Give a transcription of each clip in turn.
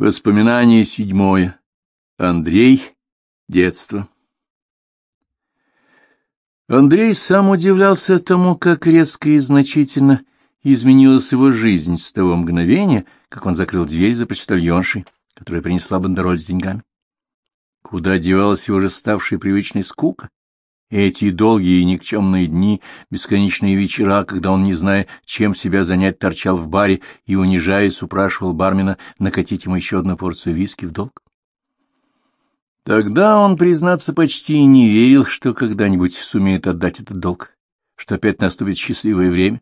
Воспоминание седьмое. Андрей. Детство. Андрей сам удивлялся тому, как резко и значительно изменилась его жизнь с того мгновения, как он закрыл дверь за почтальоншей, которая принесла бандероль с деньгами. Куда девалась его же ставшая привычной скука? Эти долгие и никчемные дни, бесконечные вечера, когда он, не зная, чем себя занять, торчал в баре и, унижаясь, упрашивал бармена накатить ему еще одну порцию виски в долг. Тогда он, признаться, почти не верил, что когда-нибудь сумеет отдать этот долг, что опять наступит счастливое время.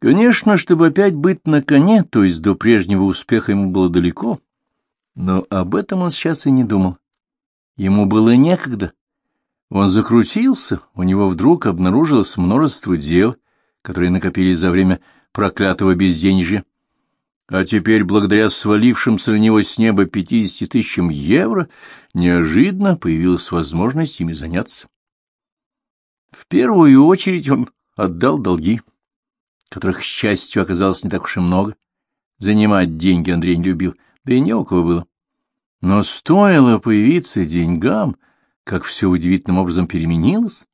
Конечно, чтобы опять быть на коне, то есть до прежнего успеха ему было далеко, но об этом он сейчас и не думал. Ему было некогда. Он закрутился, у него вдруг обнаружилось множество дел, которые накопились за время проклятого безденежья. А теперь, благодаря свалившимся на него с неба пятидесяти тысячам евро, неожиданно появилась возможность ими заняться. В первую очередь он отдал долги, которых, к счастью, оказалось не так уж и много. Занимать деньги Андрей не любил, да и не у кого было. Но стоило появиться деньгам, как все удивительным образом переменилось.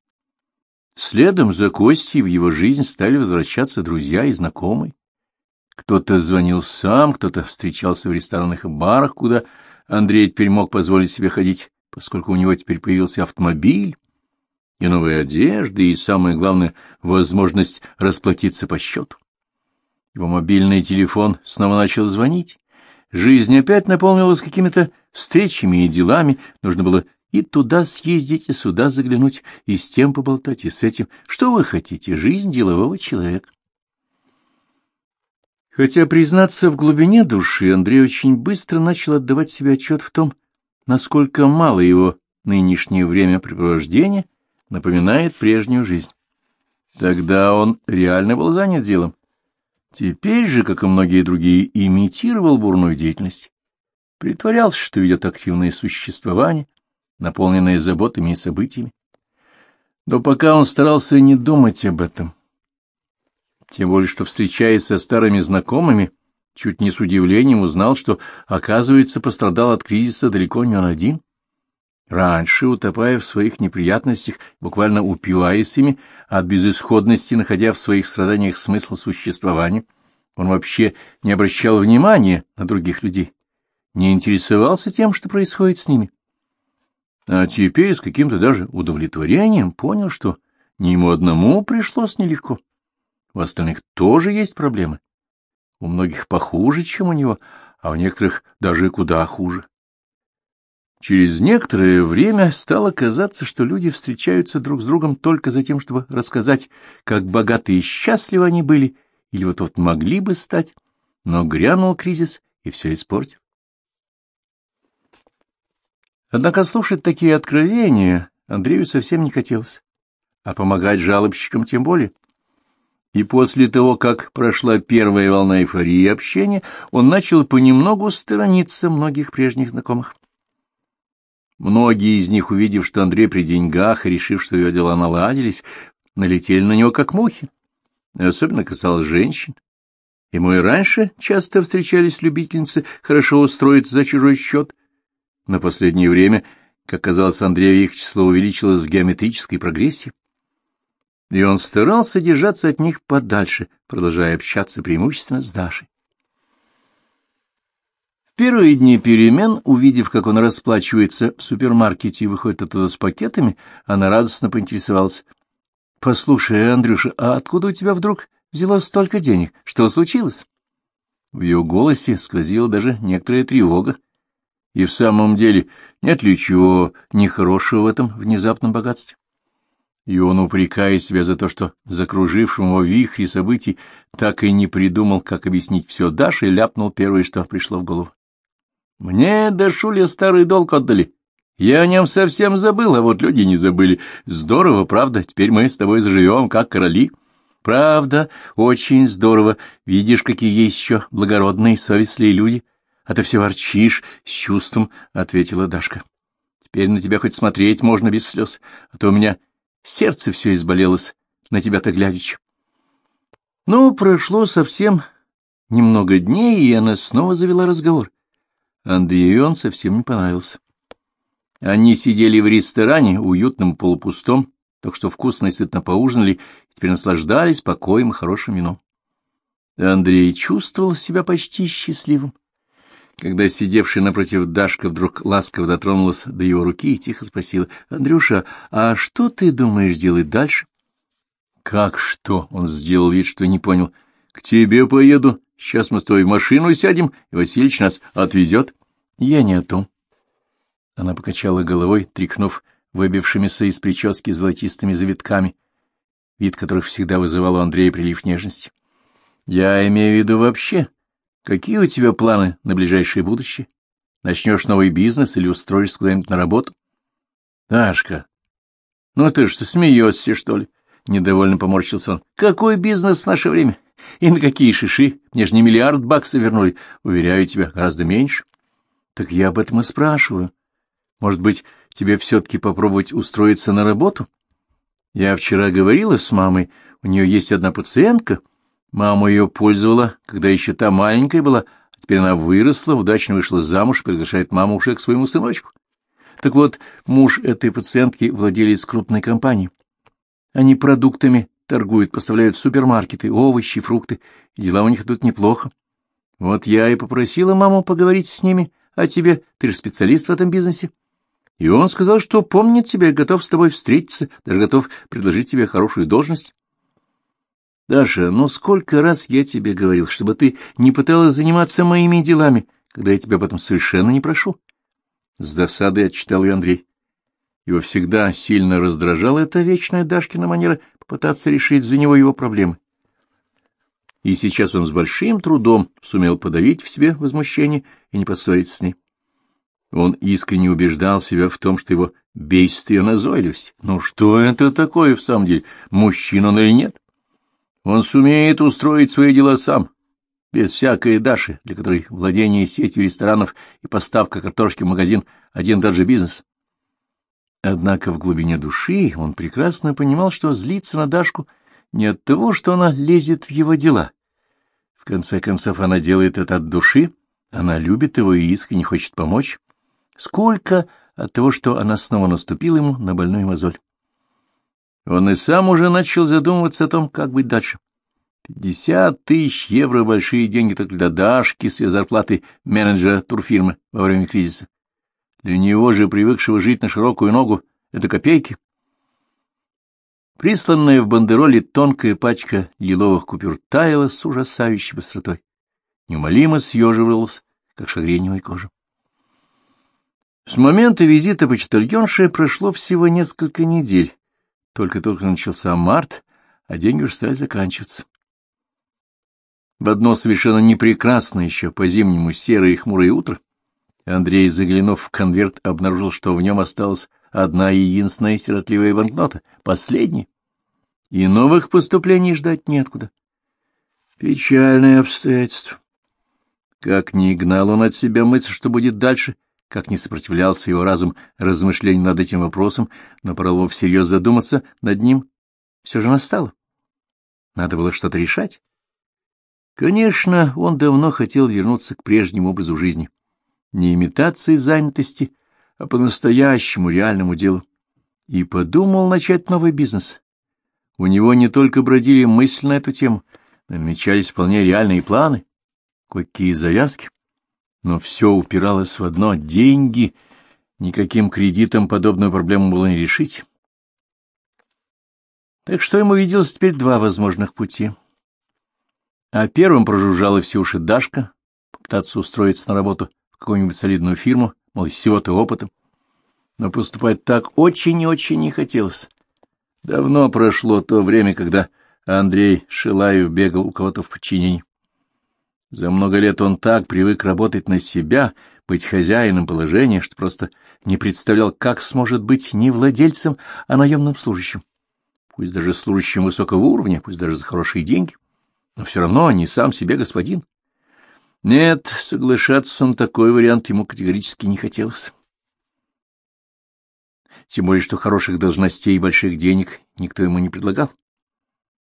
Следом за Костей в его жизнь стали возвращаться друзья и знакомые. Кто-то звонил сам, кто-то встречался в ресторанах и барах, куда Андрей теперь мог позволить себе ходить, поскольку у него теперь появился автомобиль и новая одежда, и, самое главное, возможность расплатиться по счету. Его мобильный телефон снова начал звонить. Жизнь опять наполнилась какими-то встречами и делами, нужно было и туда съездить, и сюда заглянуть, и с тем поболтать, и с этим. Что вы хотите? Жизнь делового человека. Хотя, признаться, в глубине души Андрей очень быстро начал отдавать себе отчет в том, насколько мало его нынешнее времяпрепровождение напоминает прежнюю жизнь. Тогда он реально был занят делом. Теперь же, как и многие другие, имитировал бурную деятельность. Притворялся, что ведет активное существование, наполненное заботами и событиями. Но пока он старался не думать об этом, тем более что, встречаясь со старыми знакомыми, чуть не с удивлением узнал, что, оказывается, пострадал от кризиса далеко не он один. Раньше, утопая в своих неприятностях, буквально упиваясь ими, от безысходности, находя в своих страданиях смысл существования, он вообще не обращал внимания на других людей, не интересовался тем, что происходит с ними. А теперь с каким-то даже удовлетворением понял, что не ему одному пришлось нелегко. У остальных тоже есть проблемы. У многих похуже, чем у него, а у некоторых даже куда хуже. Через некоторое время стало казаться, что люди встречаются друг с другом только за тем, чтобы рассказать, как богаты и счастливы они были, или вот-вот могли бы стать, но грянул кризис и все испортил. Однако слушать такие откровения Андрею совсем не хотелось, а помогать жалобщикам тем более. И после того, как прошла первая волна эйфории общения, он начал понемногу сторониться многих прежних знакомых. Многие из них, увидев, что Андрей при деньгах и решив, что ее дела наладились, налетели на него как мухи. Особенно касалось женщин. Ему и раньше часто встречались любительницы хорошо устроиться за чужой счет, на последнее время, как казалось Андрею, их число увеличилось в геометрической прогрессии. И он старался держаться от них подальше, продолжая общаться преимущественно с Дашей. В первые дни перемен, увидев, как он расплачивается в супермаркете и выходит оттуда с пакетами, она радостно поинтересовалась. — Послушай, Андрюша, а откуда у тебя вдруг взялось столько денег? Что случилось? В ее голосе сквозила даже некоторая тревога. И в самом деле нет ли чего нехорошего в этом внезапном богатстве? И он, упрекая себя за то, что закружившим его вихре событий так и не придумал, как объяснить все Даше, ляпнул первое, что пришло в голову. «Мне до Шуля старый долг отдали. Я о нем совсем забыл, а вот люди не забыли. Здорово, правда, теперь мы с тобой заживем, как короли». «Правда, очень здорово. Видишь, какие есть еще благородные, совестливые люди. — А ты все ворчишь, — с чувством ответила Дашка. — Теперь на тебя хоть смотреть можно без слез, а то у меня сердце все изболелось на тебя-то глядячи. Ну, прошло совсем немного дней, и она снова завела разговор. Андрею он совсем не понравился. Они сидели в ресторане, уютном, полупустом, так что вкусно и сытно поужинали, и теперь наслаждались покоем и хорошим вином. Андрей чувствовал себя почти счастливым. Когда сидевшая напротив Дашка вдруг ласково дотронулась до его руки и тихо спросила, — Андрюша, а что ты думаешь делать дальше? — Как что? — он сделал вид, что не понял. — К тебе поеду. Сейчас мы с тобой в машину сядем, и Васильевич нас отвезет. — Я не о том. Она покачала головой, тряхнув выбившимися из прически золотистыми завитками, вид которых всегда вызывал у Андрея прилив нежности. — Я имею в виду вообще. Какие у тебя планы на ближайшее будущее? Начнешь новый бизнес или устроишься куда-нибудь на работу? — Дашка, ну ты что, смеешься, что ли? — недовольно поморщился он. — Какой бизнес в наше время? И на какие шиши? Мне же не миллиард баксов вернули. Уверяю тебя, гораздо меньше. — Так я об этом и спрашиваю. Может быть, тебе все-таки попробовать устроиться на работу? Я вчера говорила с мамой, у нее есть одна пациентка — Мама ее пользовала, когда еще та маленькая была, а теперь она выросла, удачно вышла замуж и приглашает маму уже к своему сыночку. Так вот, муж этой пациентки владелец крупной компании. Они продуктами торгуют, поставляют в супермаркеты, овощи, фрукты, и дела у них идут неплохо. Вот я и попросила маму поговорить с ними о тебе, ты же специалист в этом бизнесе. И он сказал, что помнит тебя готов с тобой встретиться, даже готов предложить тебе хорошую должность. Даша, ну сколько раз я тебе говорил, чтобы ты не пыталась заниматься моими делами, когда я тебя об этом совершенно не прошу? С досадой отчитал ее Андрей. Его всегда сильно раздражала эта вечная Дашкина манера попытаться решить за него его проблемы. И сейчас он с большим трудом сумел подавить в себе возмущение и не поссориться с ней. Он искренне убеждал себя в том, что его бесит ее назойливость. Ну что это такое в самом деле, мужчина он или нет? Он сумеет устроить свои дела сам, без всякой Даши, для которой владение сетью ресторанов и поставка картошки в магазин — один и тот же бизнес. Однако в глубине души он прекрасно понимал, что злится на Дашку не от того, что она лезет в его дела. В конце концов, она делает это от души, она любит его и искренне хочет помочь. Сколько от того, что она снова наступила ему на больную мозоль. Он и сам уже начал задумываться о том, как быть дальше. Пятьдесят тысяч евро — большие деньги только для Дашки с ее зарплаты менеджера турфирмы во время кризиса. Для него же, привыкшего жить на широкую ногу, это копейки. Присланная в бандероле тонкая пачка лиловых купюр таяла с ужасающей быстротой. Неумолимо съеживалась, как шагреневая кожа. С момента визита почтальонши прошло всего несколько недель, только-только начался март, а деньги уже стали заканчиваться. В одно совершенно непрекрасное еще по-зимнему серое и хмурое утро Андрей, заглянув в конверт, обнаружил, что в нем осталась одна единственная сиротливая банкнота, последняя, и новых поступлений ждать неоткуда. Печальное обстоятельство. Как ни гнал он от себя мысль, что будет дальше, как не сопротивлялся его разум размышлений над этим вопросом, но пора его всерьез задуматься над ним, все же настало. Надо было что-то решать. Конечно, он давно хотел вернуться к прежнему образу жизни. Не имитации занятости, а по-настоящему реальному делу. И подумал начать новый бизнес. У него не только бродили мысли на эту тему, намечались вполне реальные планы, кое-какие завязки. Но все упиралось в одно — деньги. Никаким кредитом подобную проблему было не решить. Так что ему виделось теперь два возможных пути. А первым прожужжала все уши Дашка, попытаться устроиться на работу в какую-нибудь солидную фирму, мол, всего-то опытом. Но поступать так очень и очень не хотелось. Давно прошло то время, когда Андрей Шилаев бегал у кого-то в подчинении. За много лет он так привык работать на себя, быть хозяином положения, что просто не представлял, как сможет быть не владельцем, а наемным служащим. Пусть даже служащим высокого уровня, пусть даже за хорошие деньги, но все равно не сам себе господин. Нет, соглашаться на такой вариант ему категорически не хотелось. Тем более, что хороших должностей и больших денег никто ему не предлагал.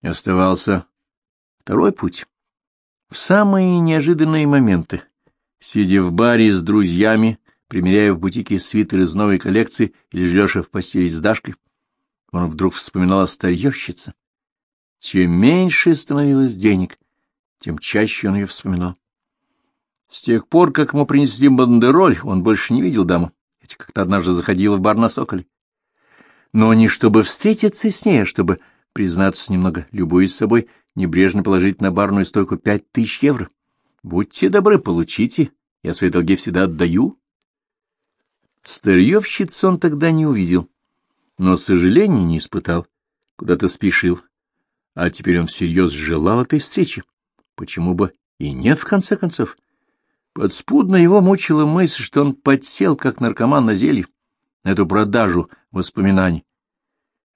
И оставался второй путь В самые неожиданные моменты, сидя в баре с друзьями, примеряя в бутике свитер из новой коллекции или лежа в постели с Дашкой, он вдруг вспоминал о старьевщице. Чем меньше становилось денег, тем чаще он ее вспоминал. С тех пор, как ему принесли бандероль, он больше не видел даму, хотя как-то однажды заходил в бар на Соколе. Но не чтобы встретиться с ней, а чтобы признаться немного, любуясь собой, небрежно положить на барную стойку пять тысяч евро. Будьте добры, получите, я свои долги всегда отдаю. Старьевщиц он тогда не увидел, но сожаления не испытал, куда-то спешил. А теперь он всерьез желал этой встречи. Почему бы и нет, в конце концов? Подспудно его мучила мысль, что он подсел, как наркоман на зелье, на эту продажу воспоминаний.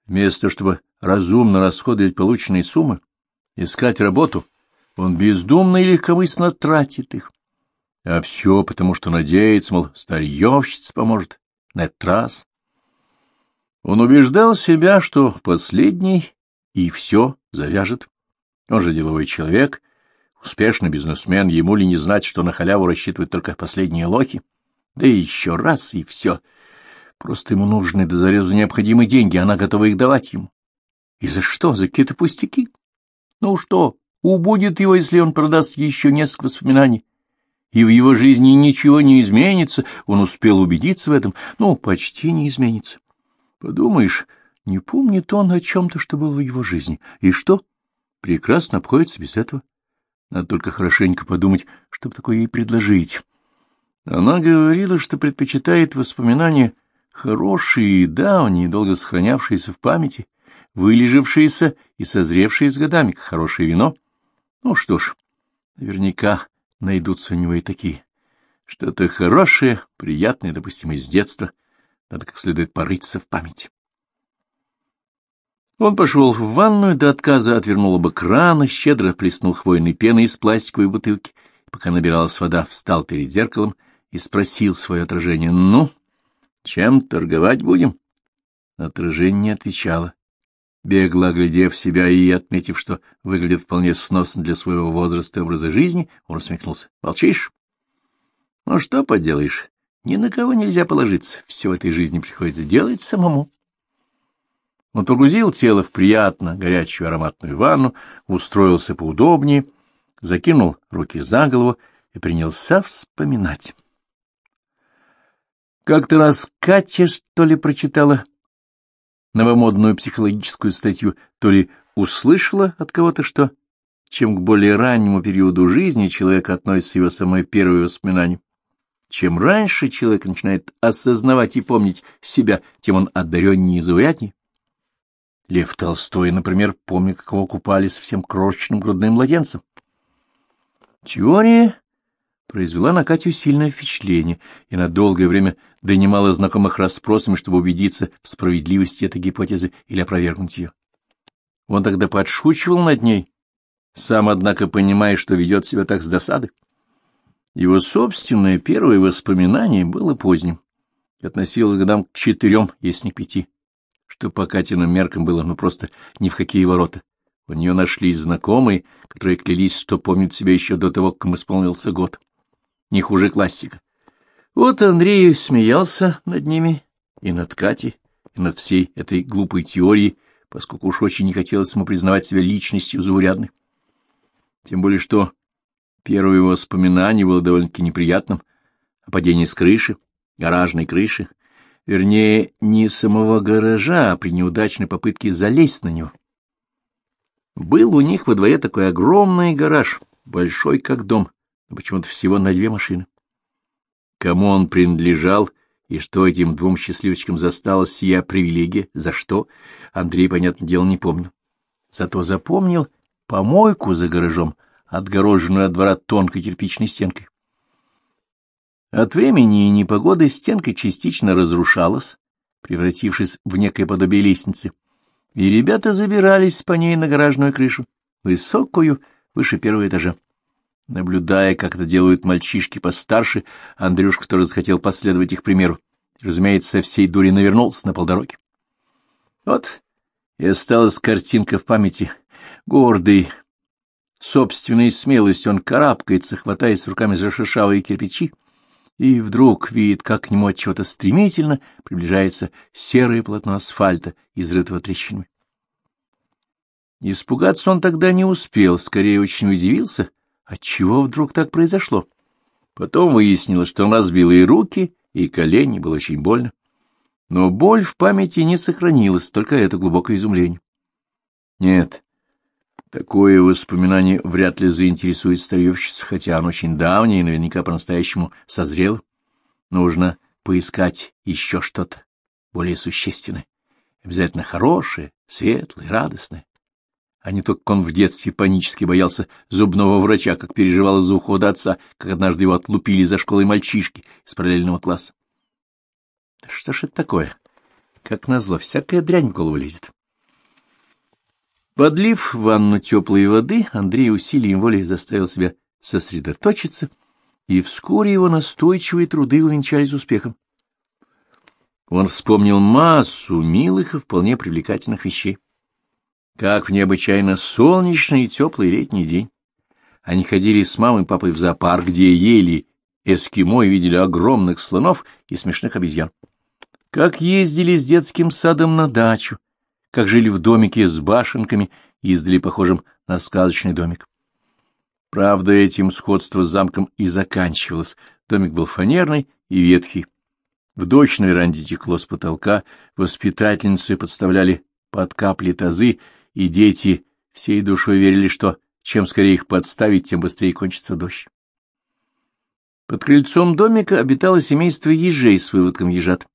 Вместо того, чтобы разумно расходовать полученные суммы, искать работу, он бездумно и легкомысленно тратит их. А все потому, что надеется, мол, старьевщица поможет на этот раз. Он убеждал себя, что в последний и все завяжет. Он же деловой человек, успешный бизнесмен, ему ли не знать, что на халяву рассчитывают только последние лохи? Да еще раз, и все. Просто ему нужны до зарезу необходимые деньги, она готова их давать ему. И за что? За какие-то пустяки? Ну что, убудет его, если он продаст еще несколько воспоминаний? И в его жизни ничего не изменится, он успел убедиться в этом, ну, почти не изменится. Подумаешь, не помнит он о чем-то, что было в его жизни. И что? Прекрасно обходится без этого. Надо только хорошенько подумать, чтобы такое ей предложить. Она говорила, что предпочитает воспоминания хорошие, давние, долго сохранявшиеся в памяти, вылежавшиеся и созревшие с годами, как хорошее вино. Ну что ж, наверняка найдутся у него и такие. Что-то хорошее, приятное, допустим, из детства. Надо как следует порыться в памяти. Он пошел в ванную, до отказа отвернул оба крана, щедро плеснул хвойной пеной из пластиковой бутылки. Пока набиралась вода, встал перед зеркалом и спросил свое отражение. — Ну, чем торговать будем? Отражение не отвечало. Бегло оглядев себя и отметив, что выглядит вполне сносно для своего возраста и образа жизни, он усмехнулся. — Молчишь? — Ну, что поделаешь, ни на кого нельзя положиться, все в этой жизни приходится делать самому. Он погрузил тело в приятно горячую ароматную ванну, устроился поудобнее, закинул руки за голову и принялся вспоминать. Как-то раз Катя, что ли, прочитала новомодную психологическую статью, то ли услышала от кого-то, что чем к более раннему периоду жизни человек относится его самое первое воспоминание, чем раньше человек начинает осознавать и помнить себя, тем он одареннее и зауряднее. Лев Толстой, например, помнит, как его купали совсем крошечным грудным младенцем. Теория произвела на Катю сильное впечатление и на долгое время донимала знакомых расспросами, чтобы убедиться в справедливости этой гипотезы или опровергнуть ее. Он тогда подшучивал над ней, сам, однако, понимая, что ведет себя так с досады. Его собственное первое воспоминание было поздним, относилось к годам к четырем, если не к пяти что по Катиным меркам было ну просто ни в какие ворота. У нее нашлись знакомые, которые клялись, что помнят себя еще до того, как им исполнился год. Не хуже классика. Вот Андрей смеялся над ними и над Катей, и над всей этой глупой теорией, поскольку уж очень не хотелось ему признавать себя личностью заурядной. Тем более, что первое его воспоминание было довольно-таки неприятным о падении с крыши, гаражной крыши, вернее, не самого гаража, а при неудачной попытке залезть на него. Был у них во дворе такой огромный гараж, большой как дом, почему-то всего на две машины. Кому он принадлежал и что этим двум счастливчикам засталась сия привилегия, за что, Андрей, понятное дело, не помнил. Зато запомнил помойку за гаражом, отгороженную от двора тонкой кирпичной стенкой. От времени и непогоды стенка частично разрушалась, превратившись в некое подобие лестницы, и ребята забирались по ней на гаражную крышу, высокую, выше первого этажа. Наблюдая, как это делают мальчишки постарше, Андрюшка тоже захотел последовать их примеру. Разумеется, всей дури навернулся на полдороги. Вот и осталась картинка в памяти. Гордый, собственной смелостью он карабкается, хватаясь руками за шершавые кирпичи, и вдруг видит, как к нему от чего-то стремительно приближается серое полотно асфальта, изрытого трещинами. Испугаться он тогда не успел, скорее очень удивился, отчего вдруг так произошло. Потом выяснилось, что он разбил и руки, и колени, было очень больно. Но боль в памяти не сохранилась, только это глубокое изумление. Нет, такое воспоминание вряд ли заинтересует старьевщицу, хотя оно очень давнее и наверняка по-настоящему созрело. Нужно поискать еще что-то более существенное, обязательно хорошее, светлое, радостное а не то, он в детстве панически боялся зубного врача, как переживал из-за ухода отца, как однажды его отлупили за школой мальчишки из параллельного класса. Что ж это такое? Как назло, всякая дрянь в голову лезет. Подлив ванну теплой воды, Андрей усилием воли заставил себя сосредоточиться, и вскоре его настойчивые труды увенчались успехом. Он вспомнил массу милых и вполне привлекательных вещей. Как в необычайно солнечный и теплый летний день. Они ходили с мамой и папой в зоопарк, где ели эскимо и видели огромных слонов и смешных обезьян. Как ездили с детским садом на дачу, как жили в домике с башенками, издали похожим на сказочный домик. Правда, этим сходство с замком и заканчивалось. Домик был фанерный и ветхий. В дождь на веранде текло с потолка, воспитательницы подставляли под капли тазы, и дети всей душой верили, что чем скорее их подставить, тем быстрее кончится дождь. Под крыльцом домика обитало семейство ежей с выводком ежат.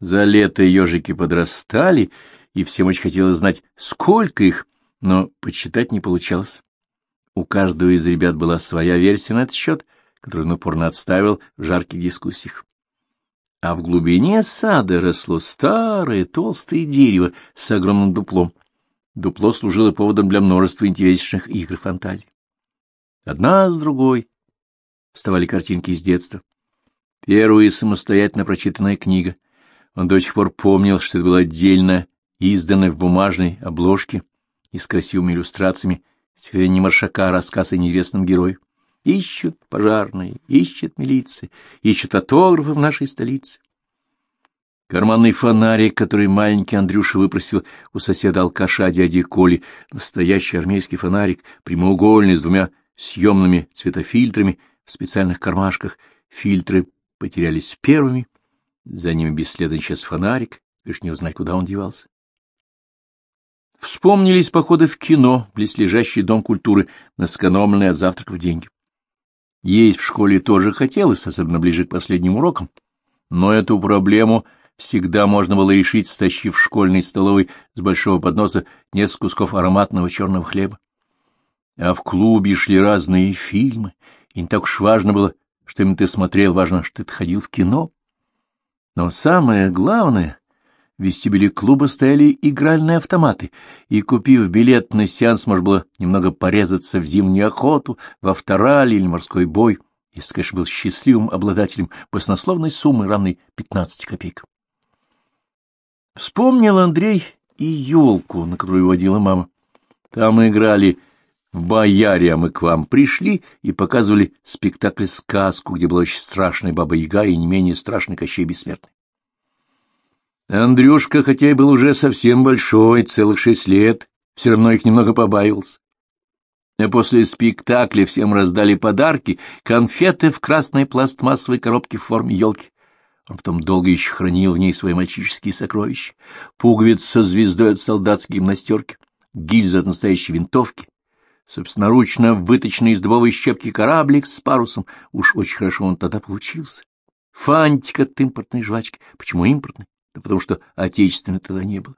За лето ежики подрастали, и всем очень хотелось знать, сколько их, но подсчитать не получалось. У каждого из ребят была своя версия на этот счет, которую он упорно отставил в жарких дискуссиях. А в глубине сада росло старое толстое дерево с огромным дуплом дупло служило поводом для множества интересных игр фантазий. Одна с другой вставали картинки из детства. Первая самостоятельно прочитанная книга. Он до сих пор помнил, что это было отдельно изданное в бумажной обложке и с красивыми иллюстрациями стихотворение Маршака рассказ о неизвестном герое. Ищут пожарные, ищет милиция, ищут фотографы в нашей столице. Карманный фонарик, который маленький Андрюша выпросил у соседа-алкаша дяди Коли, настоящий армейский фонарик, прямоугольный, с двумя съемными цветофильтрами в специальных кармашках. Фильтры потерялись первыми, за ними бесследно исчез фонарик, лишь не узнать, куда он девался. Вспомнились походы в кино, близлежащий дом культуры, на сэкономленные от завтраков деньги. Есть в школе тоже хотелось, особенно ближе к последним урокам, но эту проблему — всегда можно было решить, стащив в школьной столовой с большого подноса несколько кусков ароматного черного хлеба. А в клубе шли разные фильмы, и не так уж важно было, что именно ты смотрел, важно, что ты ходил в кино. Но самое главное, в вестибюле клуба стояли игральные автоматы, и, купив билет на сеанс, можно было немного порезаться в зимнюю охоту, в авторале или морской бой, если, конечно, был счастливым обладателем баснословной суммы, равной 15 копейкам. Вспомнил Андрей и елку, на которую водила мама. Там играли в бояре, а мы к вам пришли и показывали спектакль-сказку, где была очень страшная Баба-Яга и не менее страшный Кощей Бессмертный. Андрюшка, хотя и был уже совсем большой, целых шесть лет, все равно их немного побаивался. А после спектакля всем раздали подарки, конфеты в красной пластмассовой коробке в форме елки. Он потом долго еще хранил в ней свои мальчишеские сокровища. Пуговиц со звездой от солдатской гимнастерки, гильза от настоящей винтовки, собственноручно выточенный из дубовой щепки кораблик с парусом. Уж очень хорошо он тогда получился. Фантик от импортной жвачки. Почему импортной? Да потому что отечественной тогда не было.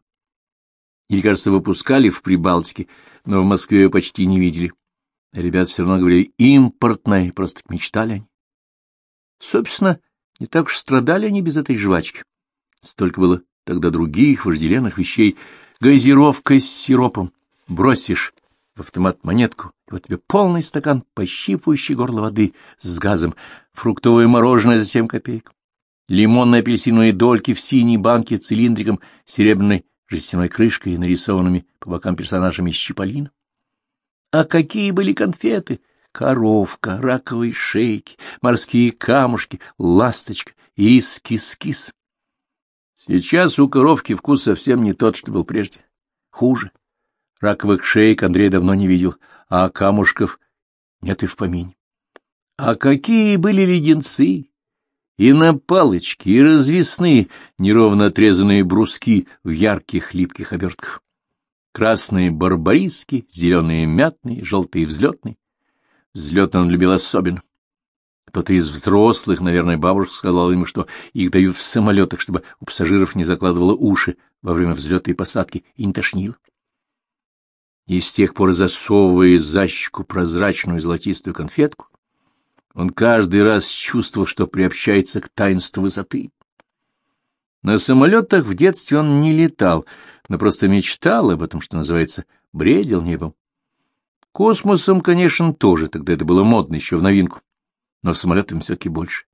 Или, кажется, выпускали в Прибалтике, но в Москве ее почти не видели. Ребят все равно говорили импортная, просто мечтали они. Собственно, не так уж страдали они без этой жвачки. Столько было тогда других вожделенных вещей. Газировка с сиропом. Бросишь в автомат монетку, и вот тебе полный стакан пощипывающий горло воды с газом, фруктовое мороженое за семь копеек, лимонные апельсиновые дольки в синей банке цилиндриком с серебряной жестяной крышкой и нарисованными по бокам персонажами из Чиполлино. А какие были конфеты! Коровка, раковые шейки, морские камушки, ласточка, ирис кис-кис. Сейчас у коровки вкус совсем не тот, что был прежде. Хуже. Раковых шеек Андрей давно не видел, а камушков нет и в помине. А какие были леденцы! И на палочки, и развесные, неровно отрезанные бруски в ярких липких обертках. Красные барбариски, зеленые мятные, желтые взлетные. Взлет он любил особенно. Кто-то из взрослых, наверное, бабушка сказала ему, что их дают в самолетах, чтобы у пассажиров не закладывало уши во время взлета и посадки и не тошнило. И с тех пор, засовывая за щеку прозрачную золотистую конфетку, он каждый раз чувствовал, что приобщается к таинству высоты. На самолетах в детстве он не летал, но просто мечтал об этом, что называется, бредил небом. Космосом, конечно, тоже, тогда это было модно, еще в новинку, но самолетами все-таки больше.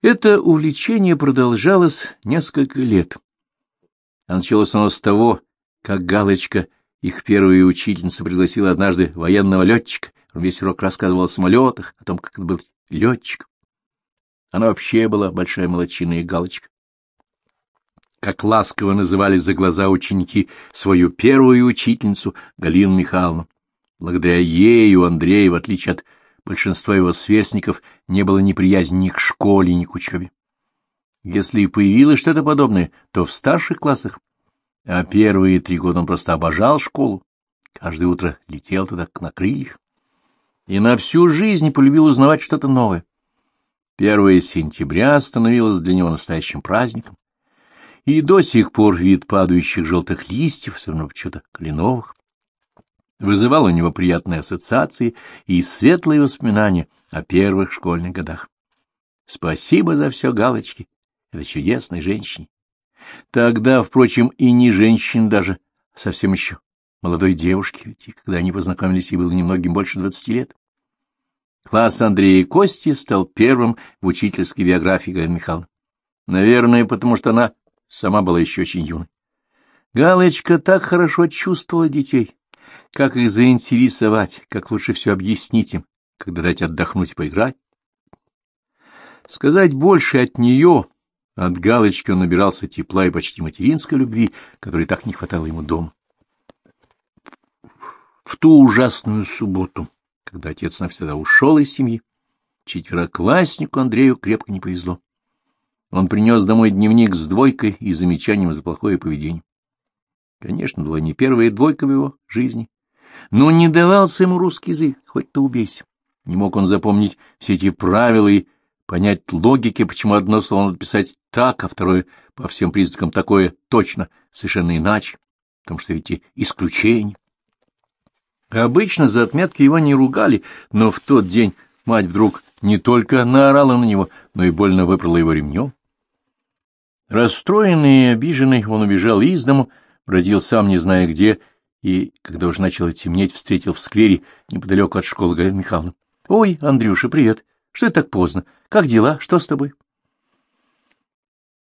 Это увлечение продолжалось несколько лет. А началось оно с того, как Галочка, их первая учительница, пригласила однажды военного летчика, он весь урок рассказывал о самолетах, о том, как это был летчик. Она вообще была большая молодчина и галочка. Как ласково называли за глаза ученики свою первую учительницу Галину Михайловну. Благодаря ей у Андрея, в отличие от большинства его сверстников, не было неприязни ни к школе, ни к учебе. Если и появилось что-то подобное, то в старших классах. А первые три года он просто обожал школу. Каждое утро летел туда на крыльях и на всю жизнь полюбил узнавать что-то новое. Первое сентября становилось для него настоящим праздником, и до сих пор вид падающих желтых листьев, особенно почему-то кленовых, вызывал у него приятные ассоциации и светлые воспоминания о первых школьных годах. Спасибо за все, галочки, это чудесной женщине. Тогда, впрочем, и не женщине даже, а совсем еще молодой девушке, ведь когда они познакомились, ей было немногим больше двадцати лет. Класс Андрея Кости стал первым в учительской биографии Галины Михайловны. Наверное, потому что она сама была еще очень юной. Галочка так хорошо чувствовала детей, как их заинтересовать, как лучше все объяснить им, когда дать отдохнуть и поиграть. Сказать больше от нее, от Галочки он набирался тепла и почти материнской любви, которой так не хватало ему дома. В ту ужасную субботу, когда отец навсегда ушел из семьи, четверокласснику Андрею крепко не повезло. Он принес домой дневник с двойкой и замечанием за плохое поведение. Конечно, была не первая двойка в его жизни, но не давался ему русский язык, хоть то убейся. Не мог он запомнить все эти правила и понять логики, почему одно слово надо писать так, а второе по всем признакам такое точно, совершенно иначе, потому что эти исключения. Обычно за отметки его не ругали, но в тот день мать вдруг не только наорала на него, но и больно выпрала его ремнем. Расстроенный и обиженный, он убежал из дому, бродил сам не зная где, и, когда уже начало темнеть, встретил в сквере неподалеку от школы Галину Михайловну. — Ой, Андрюша, привет! Что это так поздно? Как дела? Что с тобой?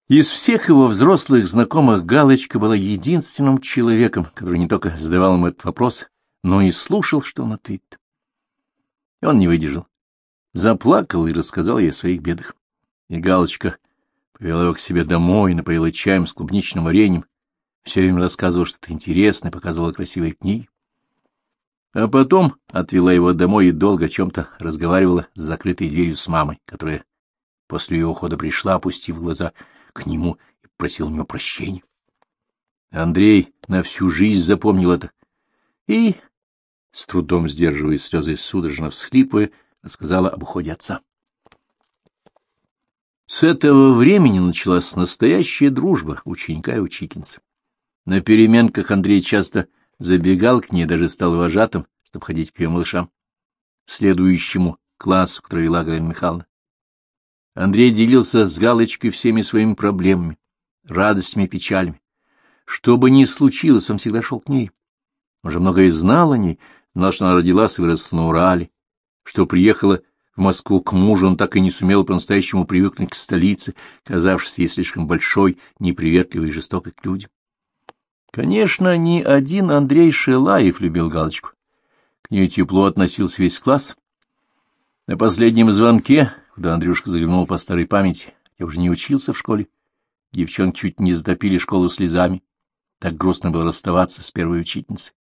Из всех его взрослых знакомых Галочка была единственным человеком, который не только задавал ему этот вопрос, но и слушал, что он ответит. И он не выдержал. Заплакал и рассказал ей о своих бедах. И Галочка повела его к себе домой, напоила чаем с клубничным вареньем, все время рассказывала что-то интересное, показывала красивые книги. А потом отвела его домой и долго о чем-то разговаривала с закрытой дверью с мамой, которая после ее ухода пришла, опустив глаза к нему и просила у него прощения. Андрей на всю жизнь запомнил это и с трудом сдерживая слезы, судорожно всхлипывая, рассказала об уходе отца. С этого времени началась настоящая дружба ученика и учительницы. На переменках Андрей часто забегал к ней, даже стал вожатым, чтобы ходить к ее малышам, следующему классу, который вела Галина Михайловна. Андрей делился с Галочкой всеми своими проблемами, радостями и печалями. Что бы ни случилось, он всегда шел к ней. Он же многое знал о ней, Знал, что она родилась и выросла на Урале, что приехала в Москву к мужу, он так и не сумел по-настоящему привыкнуть к столице, казавшись ей слишком большой, неприветливой и жестокой к людям. Конечно, ни один Андрей Шилаев любил Галочку. К ней тепло относился весь класс. На последнем звонке, куда Андрюшка заглянул по старой памяти, я уже не учился в школе, девчонки чуть не затопили школу слезами. Так грустно было расставаться с первой учительницей.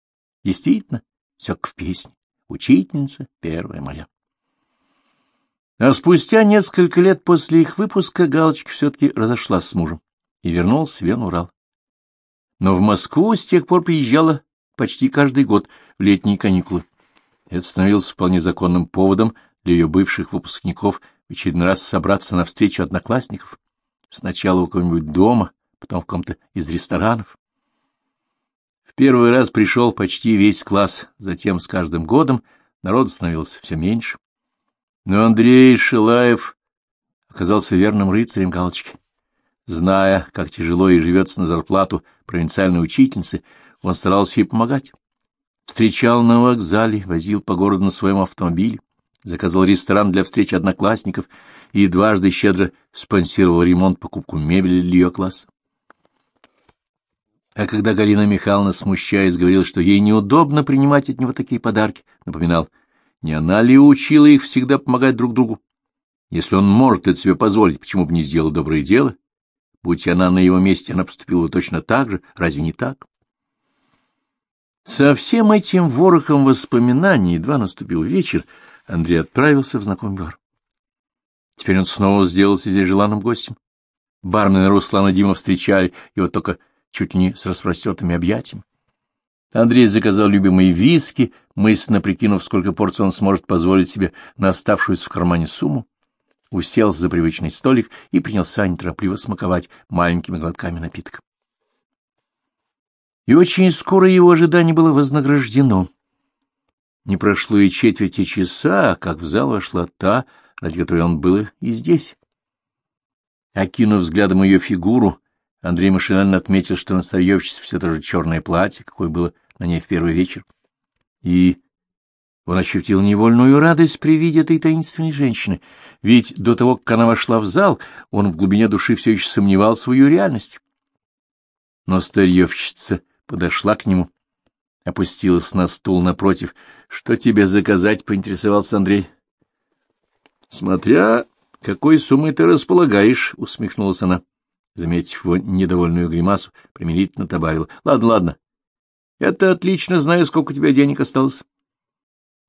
Действительно, все как в песне. Учительница первая моя. А спустя несколько лет после их выпуска Галочка все-таки разошлась с мужем и вернулась в Вен-Урал. Но в Москву с тех пор приезжала почти каждый год в летние каникулы. Это становилось вполне законным поводом для ее бывших выпускников в очередной раз собраться на встречу одноклассников. Сначала у кого-нибудь дома, потом в ком-то из ресторанов. В первый раз пришел почти весь класс, затем с каждым годом народ становился все меньше. Но Андрей Шилаев оказался верным рыцарем галочки. Зная, как тяжело ей живется на зарплату провинциальной учительницы, он старался ей помогать. Встречал на вокзале, возил по городу на своем автомобиле, заказал ресторан для встречи одноклассников и дважды щедро спонсировал ремонт, покупку мебели для ее класса. А когда Галина Михайловна, смущаясь, говорила, что ей неудобно принимать от него такие подарки, напоминал — не она ли учила их всегда помогать друг другу? Если он может это себе позволить, почему бы не сделать доброе дело? Будь она на его месте, она поступила точно так же. Разве не так? Со всем этим ворохом воспоминаний, едва наступил вечер, Андрей отправился в знакомый бар. Теперь он снова сделался здесь желанным гостем. Бармен Руслана Дима встречали его только чуть ли не с распростертыми объятиями. Андрей заказал любимые виски, мысленно прикинув, сколько порций он сможет позволить себе на оставшуюся в кармане сумму, уселся за привычный столик и принялся неторопливо смаковать маленькими глотками напитка. И очень скоро его ожидание было вознаграждено. Не прошло и четверти часа, как в зал вошла та, ради которой он был и здесь. Окинув взглядом ее фигуру, Андрей машинально отметил, что на старьевщице все то же черное платье, какое было на ней в первый вечер. И он ощутил невольную радость при виде этой таинственной женщины, ведь до того, как она вошла в зал, он в глубине души все еще сомневал свою реальность. Но старьевщица подошла к нему, опустилась на стул напротив. — Что тебе заказать? — поинтересовался Андрей. — Смотря какой суммой ты располагаешь, — усмехнулась она. Заметив его недовольную гримасу, примирительно добавила. — Ладно, ладно, это отлично знаю, сколько у тебя денег осталось. —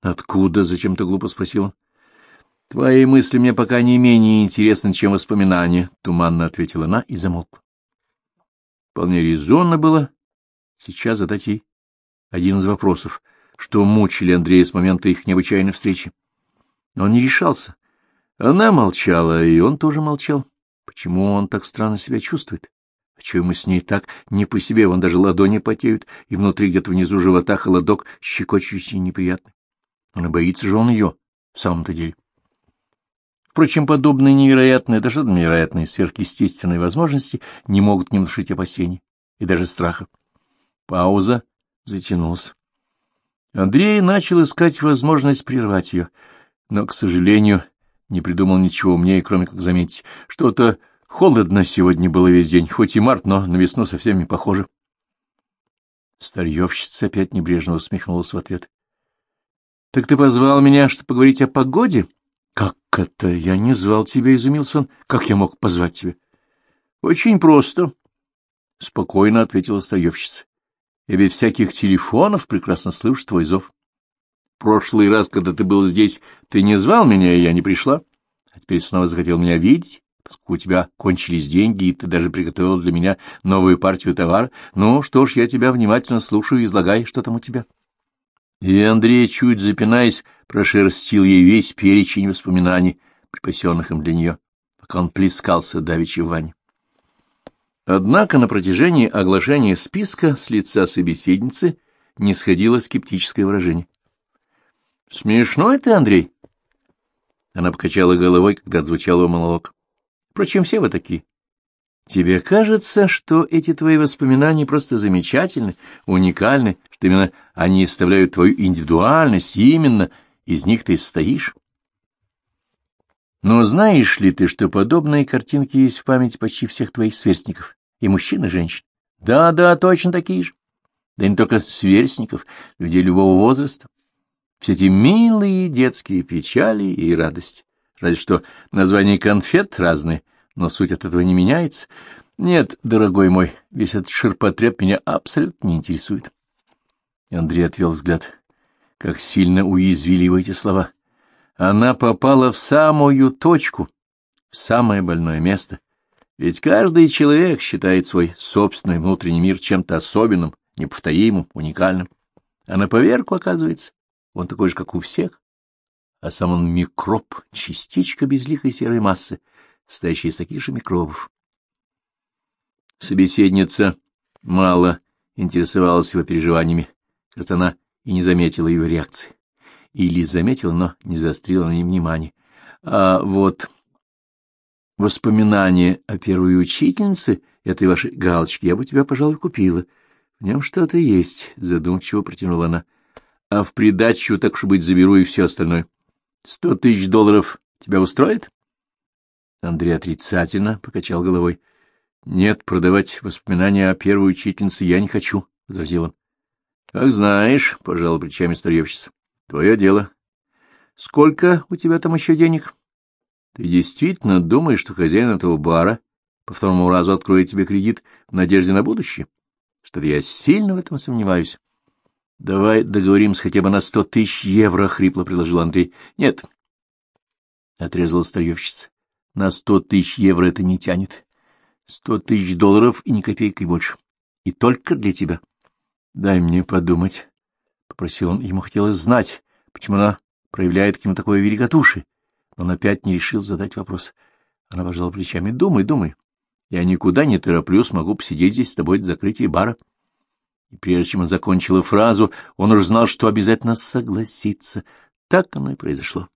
Откуда? — зачем-то глупо спросил — Твои мысли мне пока не менее интересны, чем воспоминания, — туманно ответила она и замолкла. Вполне резонно было сейчас задать ей один из вопросов, что мучили Андрея с момента их необычайной встречи. Но он не решался. Она молчала, и он тоже молчал. Почему он так странно себя чувствует? Чего ему с ней так не по себе, вон даже ладони потеют, и внутри где-то внизу живота холодок, щекочущий и неприятный. И боится же он ее, в самом-то деле. Впрочем, подобные невероятные, даже невероятные сверхъестественные возможности не могут не внушить опасений и даже страха. Пауза затянулась. Андрей начал искать возможность прервать ее, но, к сожалению, не придумал ничего умнее, кроме как заметить, что-то Холодно сегодня было весь день, хоть и март, но на весну совсем не похоже. Старьевщица опять небрежно усмехнулась в ответ. — Так ты позвал меня, чтобы поговорить о погоде? — Как это? Я не звал тебя, — изумился он. — Как я мог позвать тебя? — Очень просто, — спокойно ответила старьевщица. — Я без всяких телефонов прекрасно слышу твой зов. Прошлый раз, когда ты был здесь, ты не звал меня, и я не пришла. А теперь снова захотел меня видеть поскольку у тебя кончились деньги, и ты даже приготовил для меня новую партию товара. Ну, что ж, я тебя внимательно слушаю, излагай, что там у тебя. И Андрей, чуть запинаясь, прошерстил ей весь перечень воспоминаний, припасенных им для нее, пока он плескался давеча в ванне. Однако на протяжении оглашения списка с лица собеседницы не сходило скептическое выражение. — Смешной ты, Андрей? Она покачала головой, когда отзвучал его монолог. Впрочем, все вы такие. Тебе кажется, что эти твои воспоминания просто замечательны, уникальны, что именно они оставляют твою индивидуальность, и именно из них ты стоишь? Но знаешь ли ты, что подобные картинки есть в памяти почти всех твоих сверстников, и мужчин, и женщин? Да, да, точно такие же. Да не только сверстников, людей любого возраста. Все эти милые детские печали и радость. Разве что названия конфет разные, но суть от этого не меняется. Нет, дорогой мой, весь этот ширпотреб меня абсолютно не интересует. Андрей отвел взгляд. Как сильно уязвили его эти слова. Она попала в самую точку, в самое больное место. Ведь каждый человек считает свой собственный внутренний мир чем-то особенным, неповторимым, уникальным. А на поверку, оказывается, он такой же, как у всех. А сам он микроб, частичка безликой серой массы, стоящая из таких же микробов. Собеседница мало интересовалась его переживаниями, как она и не заметила его реакции. Или заметила, но не заострила на ней внимание. А вот воспоминание о первой учительнице этой вашей галочки я бы тебя, пожалуй, купила. В нем что-то есть, — задумчиво протянула она. А в придачу, так уж быть, заберу и все остальное. Сто тысяч долларов тебя устроит? Андрей отрицательно покачал головой. — Нет, продавать воспоминания о первой учительнице я не хочу, — возразил он. — Как знаешь, — пожал плечами старьевщица. — Твое дело. — Сколько у тебя там еще денег? — Ты действительно думаешь, что хозяин этого бара по второму разу откроет тебе кредит в надежде на будущее? Что-то я сильно в этом сомневаюсь. — Давай договоримся хотя бы на сто тысяч евро, — хрипло предложил Андрей. — Нет, — отрезала старьевщица. — На сто тысяч евро это не тянет. Сто тысяч долларов и ни копейки больше. И только для тебя. — Дай мне подумать, — попросил он. Ему хотелось знать, почему она проявляет к нему такое великодушие. Но он опять не решил задать вопрос. Она пожала плечами. — Думай, думай. Я никуда не тороплюсь, могу посидеть здесь с тобой до закрытия бара. — и прежде чем он закончил фразу, он уже знал, что обязательно согласится. Так оно и произошло.